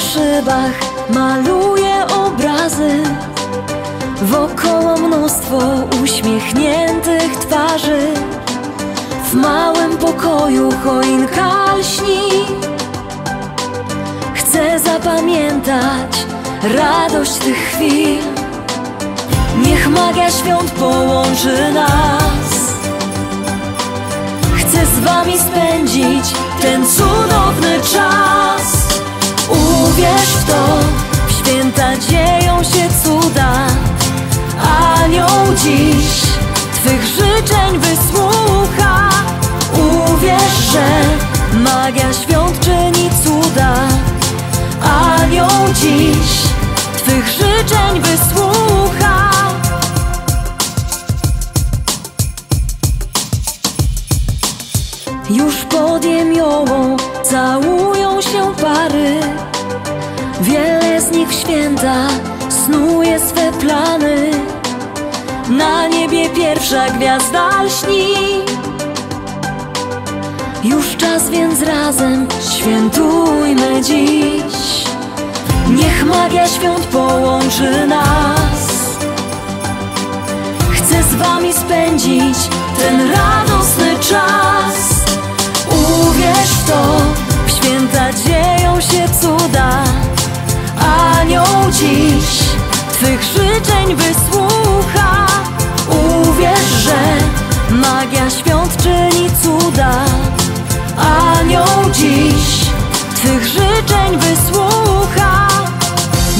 szybach maluje obrazy. Wokoło mnóstwo uśmiechniętych twarzy. W małym pokoju choinka lśni Chcę zapamiętać radość tych chwil. Niech magia świąt połączy nas. Chcę z wami spędzić ten cudowny czas Uwierz w to, w święta dzieją się cuda. Anioł dziś Twych życzeń wysłucha. Uwierz, że magia świąt czyni cuda. Anioł dziś Twych życzeń wysłucha. Już pod jemiołą całują się pary Wiele z nich w święta snuje swe plany. Na niebie pierwsza gwiazda lśni. Już czas więc razem świętujmy dziś. Niech magia świąt połączy nas. Chcę z wami spędzić ten radosny czas. Uwierz w to, dziś Twych życzeń wysłucha. Uwierz, że magia świąt czyni cuda. Anioł dziś Twych życzeń wysłucha.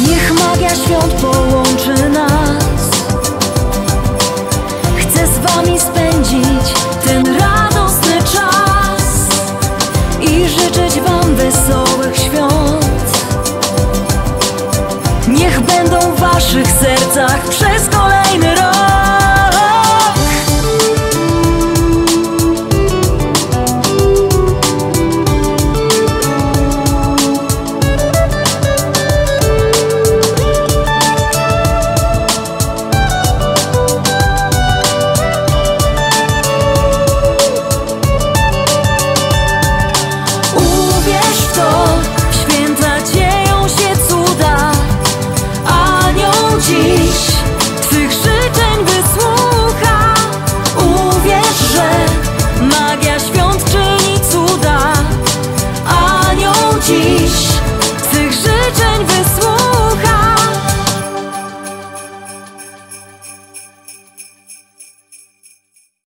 Niech magia świąt połączy nas. Chcę z wami spędzić ten dziś